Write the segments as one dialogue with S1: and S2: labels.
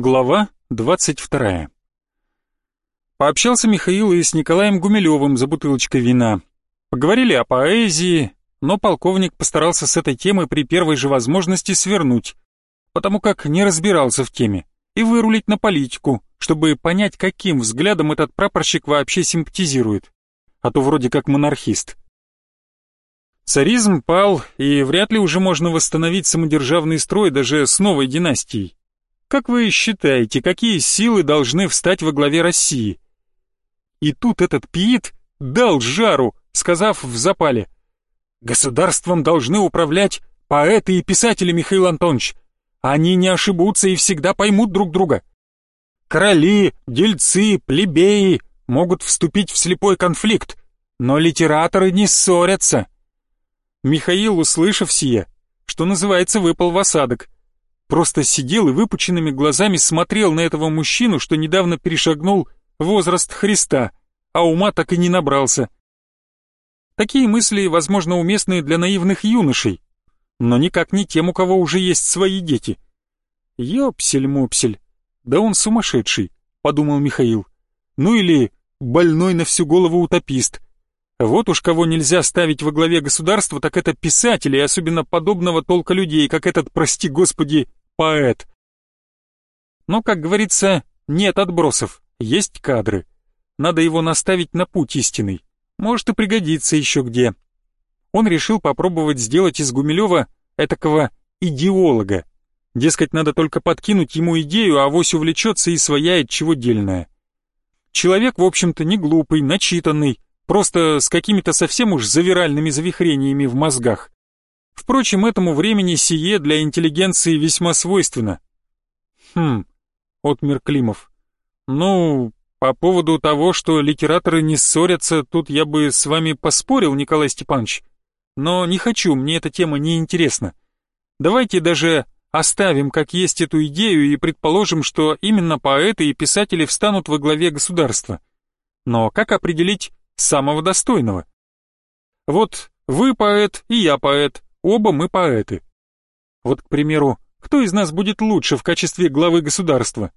S1: Глава 22. Пообщался Михаил и с Николаем Гумилевым за бутылочкой вина. Поговорили о поэзии, но полковник постарался с этой темы при первой же возможности свернуть, потому как не разбирался в теме, и вырулить на политику, чтобы понять, каким взглядом этот прапорщик вообще симпатизирует, а то вроде как монархист. Царизм пал, и вряд ли уже можно восстановить самодержавный строй даже с новой династией. Как вы считаете, какие силы должны встать во главе России? И тут этот Пиит дал жару, сказав в запале, «Государством должны управлять поэты и писатели, Михаил Антонович. Они не ошибутся и всегда поймут друг друга. Короли, дельцы, плебеи могут вступить в слепой конфликт, но литераторы не ссорятся». Михаил, услышав сие, что называется, выпал в осадок, Просто сидел и выпученными глазами смотрел на этого мужчину, что недавно перешагнул возраст Христа, а ума так и не набрался. Такие мысли, возможно, уместны для наивных юношей, но никак не тем, у кого уже есть свои дети. «Ёпсель-мопсель, да он сумасшедший», — подумал Михаил. «Ну или больной на всю голову утопист». Вот уж кого нельзя ставить во главе государства, так это писатели, особенно подобного толка людей, как этот, прости господи, поэт. Но, как говорится, нет отбросов, есть кадры. Надо его наставить на путь истинный. Может и пригодится еще где. Он решил попробовать сделать из Гумилева этакого идеолога. Дескать, надо только подкинуть ему идею, а вось увлечется и свояет чего дельное. Человек, в общем-то, не глупый, начитанный, просто с какими-то совсем уж завиральными завихрениями в мозгах. Впрочем, этому времени сие для интеллигенции весьма свойственно. Хм, отмер Климов. Ну, по поводу того, что литераторы не ссорятся, тут я бы с вами поспорил, Николай Степанович. Но не хочу, мне эта тема не интересна. Давайте даже оставим как есть эту идею и предположим, что именно поэты и писатели встанут во главе государства. Но как определить самого достойного? Вот вы поэт и я поэт, Оба мы поэты. Вот, к примеру, кто из нас будет лучше в качестве главы государства?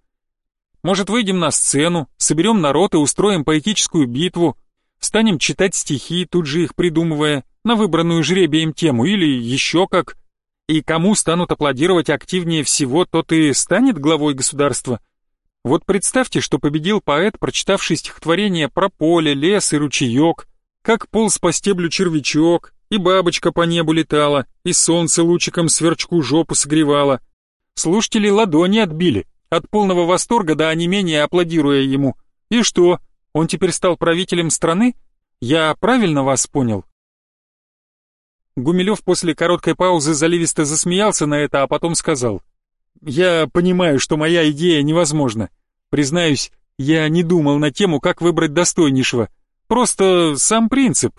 S1: Может, выйдем на сцену, соберем народ и устроим поэтическую битву, станем читать стихи, тут же их придумывая, на выбранную жребием тему или еще как. И кому станут аплодировать активнее всего, тот и станет главой государства. Вот представьте, что победил поэт, прочитавший стихотворение про поле, лес и ручеек, как полз по стеблю червячок, и бабочка по небу летала, и солнце лучиком сверчку жопу согревало. Слушатели ладони отбили, от полного восторга до онемения аплодируя ему. И что, он теперь стал правителем страны? Я правильно вас понял? Гумилев после короткой паузы заливисто засмеялся на это, а потом сказал. «Я понимаю, что моя идея невозможна. Признаюсь, я не думал на тему, как выбрать достойнейшего. Просто сам принцип.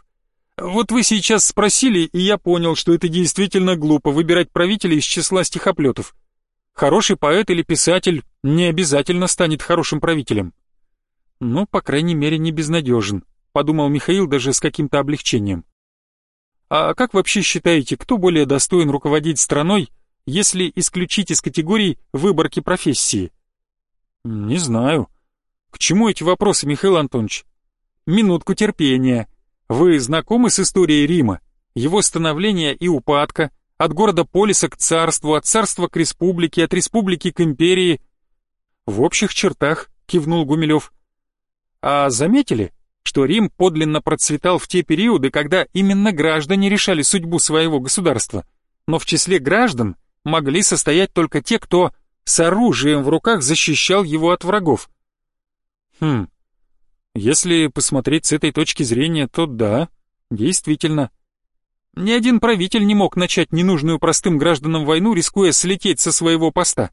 S1: Вот вы сейчас спросили, и я понял, что это действительно глупо выбирать правителя из числа стихоплетов. Хороший поэт или писатель не обязательно станет хорошим правителем. Ну, по крайней мере, не безнадежен, подумал Михаил даже с каким-то облегчением. А как вообще считаете, кто более достоин руководить страной, если исключить из категорий выборки профессии? Не знаю. К чему эти вопросы, Михаил Антонович? Минутку терпения. Вы знакомы с историей Рима, его становления и упадка, от города Полиса к царству, от царства к республике, от республики к империи? В общих чертах, кивнул Гумилев. А заметили, что Рим подлинно процветал в те периоды, когда именно граждане решали судьбу своего государства, но в числе граждан могли состоять только те, кто с оружием в руках защищал его от врагов. Хм, если посмотреть с этой точки зрения, то да, действительно. Ни один правитель не мог начать ненужную простым гражданам войну, рискуя слететь со своего поста.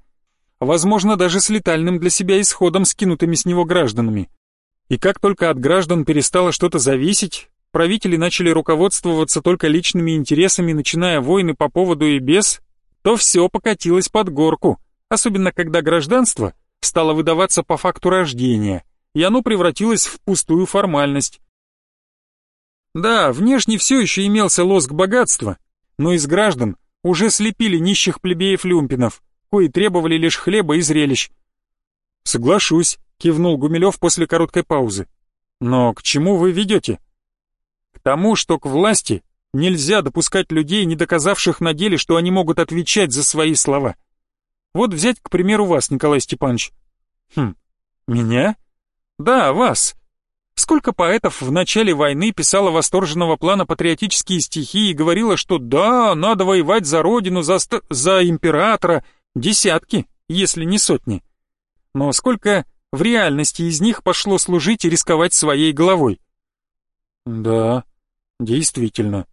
S1: Возможно, даже с летальным для себя исходом, скинутыми с него гражданами. И как только от граждан перестало что-то зависеть, правители начали руководствоваться только личными интересами, начиная войны по поводу и без, то все покатилось под горку, особенно когда гражданство стало выдаваться по факту рождения и оно превратилось в пустую формальность. Да, внешне все еще имелся лоск богатства, но из граждан уже слепили нищих плебеев-люмпинов, кои требовали лишь хлеба и зрелищ. Соглашусь, кивнул Гумилев после короткой паузы. Но к чему вы ведете? К тому, что к власти нельзя допускать людей, не доказавших на деле, что они могут отвечать за свои слова. Вот взять, к примеру, вас, Николай Степанович. Хм, меня? Да, вас. Сколько поэтов в начале войны писало восторженного плана патриотические стихи и говорило, что да, надо воевать за родину, за, ст... за императора, десятки, если не сотни. Но сколько в реальности из них пошло служить и рисковать своей головой? Да, действительно.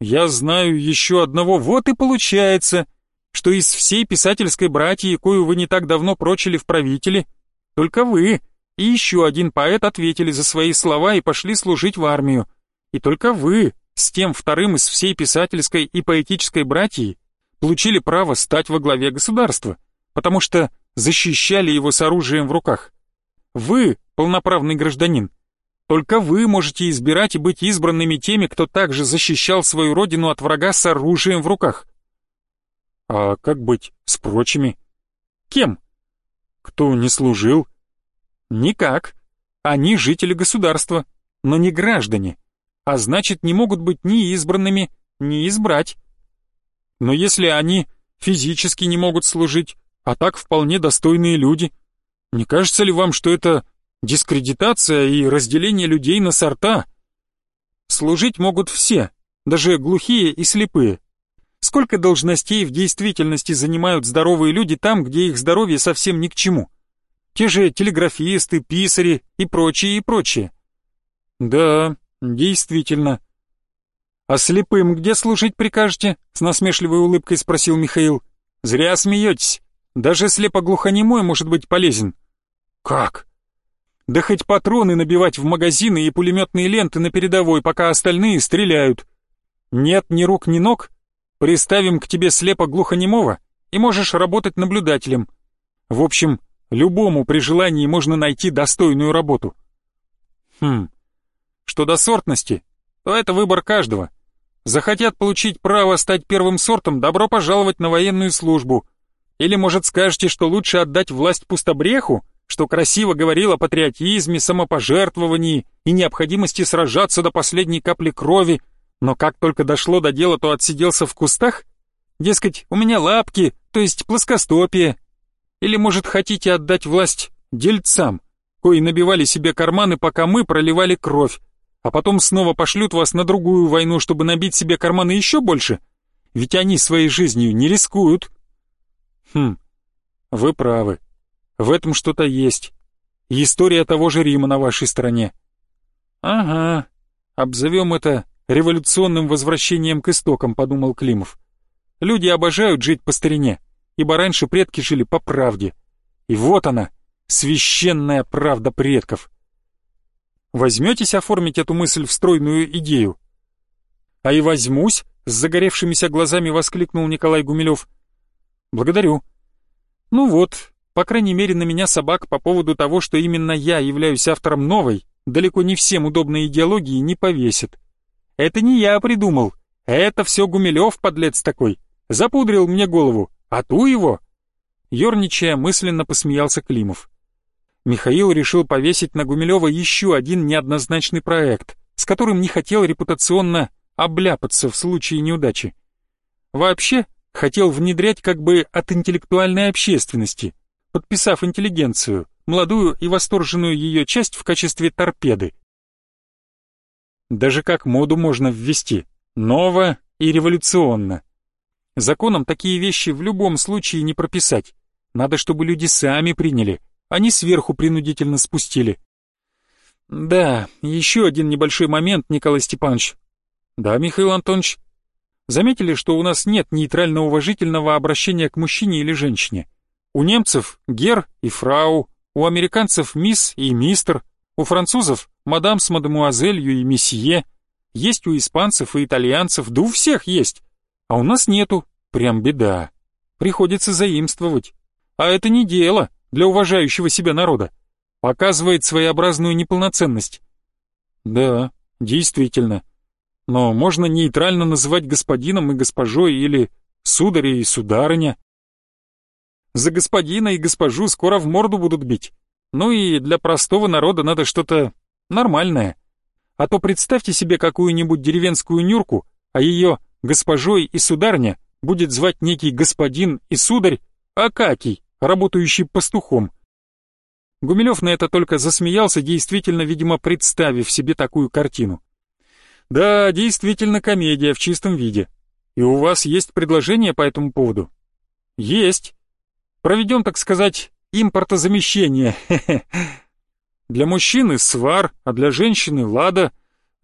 S1: Я знаю еще одного, вот и получается, что из всей писательской братьи, кою вы не так давно прочили в правители, только вы и еще один поэт ответили за свои слова и пошли служить в армию. И только вы, с тем вторым из всей писательской и поэтической братьи, получили право стать во главе государства, потому что защищали его с оружием в руках. Вы, полноправный гражданин, только вы можете избирать и быть избранными теми, кто также защищал свою родину от врага с оружием в руках. А как быть с прочими? Кем? Кто не служил? Никак. Они жители государства, но не граждане, а значит не могут быть ни избранными, ни избрать. Но если они физически не могут служить, а так вполне достойные люди, не кажется ли вам, что это дискредитация и разделение людей на сорта? Служить могут все, даже глухие и слепые. Сколько должностей в действительности занимают здоровые люди там, где их здоровье совсем ни к чему? Те же телеграфисты, писари и прочие, и прочие. Да, действительно. А слепым где служить прикажете? С насмешливой улыбкой спросил Михаил. Зря смеетесь. Даже слепоглухонемой может быть полезен. Как? Да хоть патроны набивать в магазины и пулеметные ленты на передовой, пока остальные стреляют. Нет ни рук, ни ног, Приставим к тебе слепо-глухонемого, и можешь работать наблюдателем. В общем, любому при желании можно найти достойную работу. Хм, что до сортности, то это выбор каждого. Захотят получить право стать первым сортом, добро пожаловать на военную службу. Или, может, скажете, что лучше отдать власть пустобреху, что красиво говорил о патриотизме, самопожертвовании и необходимости сражаться до последней капли крови, но как только дошло до дела, то отсиделся в кустах? Дескать, у меня лапки, то есть плоскостопие. Или, может, хотите отдать власть дельцам, кои набивали себе карманы, пока мы проливали кровь, а потом снова пошлют вас на другую войну, чтобы набить себе карманы еще больше? Ведь они своей жизнью не рискуют. Хм, вы правы. В этом что-то есть. История того же Рима на вашей стороне. Ага, обзовем это революционным возвращением к истокам, подумал Климов. Люди обожают жить по старине, ибо раньше предки жили по правде. И вот она, священная правда предков. Возьметесь оформить эту мысль в стройную идею? А и возьмусь, с загоревшимися глазами воскликнул Николай Гумилев. Благодарю. Ну вот, по крайней мере на меня собак по поводу того, что именно я являюсь автором новой, далеко не всем удобной идеологии, не повесят. Это не я придумал. Это все Гумилев, подлец такой. Запудрил мне голову. А ту его. Ёрничая, мысленно посмеялся Климов. Михаил решил повесить на Гумилева еще один неоднозначный проект, с которым не хотел репутационно обляпаться в случае неудачи. Вообще, хотел внедрять как бы от интеллектуальной общественности, подписав интеллигенцию, молодую и восторженную ее часть в качестве торпеды. Даже как моду можно ввести. Ново и революционно. Законом такие вещи в любом случае не прописать. Надо, чтобы люди сами приняли, а не сверху принудительно спустили. Да, еще один небольшой момент, Николай Степанович. Да, Михаил Антонович. Заметили, что у нас нет нейтрально-уважительного обращения к мужчине или женщине? У немцев гер и фрау, у американцев мисс и мистер, у французов мадам с мадемуазелью и месье, есть у испанцев и итальянцев, да у всех есть. А у нас нету, прям беда. Приходится заимствовать. А это не дело для уважающего себя народа. Показывает своеобразную неполноценность. Да, действительно. Но можно нейтрально называть господином и госпожой или сударя и сударыня. За господина и госпожу скоро в морду будут бить. Ну и для простого народа надо что-то нормальное. А то представьте себе какую-нибудь деревенскую нюрку, а ее госпожой и сударня будет звать некий господин и сударь Акакий, работающий пастухом. Гумилев на это только засмеялся, действительно, видимо, представив себе такую картину. Да, действительно комедия в чистом виде. И у вас есть предложение по этому поводу? Есть. Проведем, так сказать, импортозамещение. Для мужчины свар, а для женщины лада.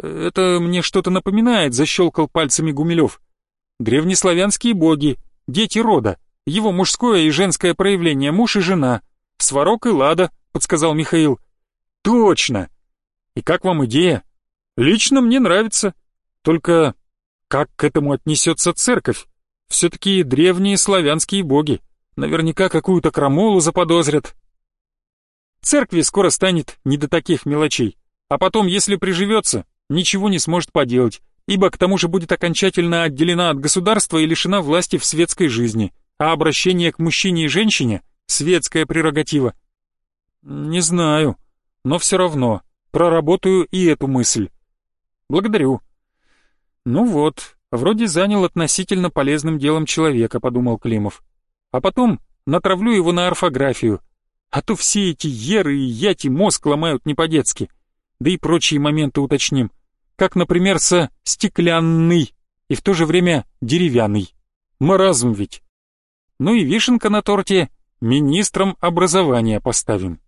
S1: Это мне что-то напоминает, защелкал пальцами Гумилев. Древнеславянские боги, дети рода, его мужское и женское проявление, муж и жена, сварок и лада, подсказал Михаил. Точно. И как вам идея? Лично мне нравится. Только как к этому отнесется церковь? Все-таки древние славянские боги. Наверняка какую-то крамолу заподозрят. Церкви скоро станет не до таких мелочей. А потом, если приживется, ничего не сможет поделать, ибо к тому же будет окончательно отделена от государства и лишена власти в светской жизни, а обращение к мужчине и женщине — светская прерогатива. Не знаю, но все равно проработаю и эту мысль. Благодарю. Ну вот, вроде занял относительно полезным делом человека, подумал Климов. А потом натравлю его на орфографию. А то все эти еры и яти мозг ломают не по-детски. Да и прочие моменты уточним. Как, например, со «стеклянный» и в то же время «деревянный». Маразм ведь. Ну и вишенка на торте министром образования поставим.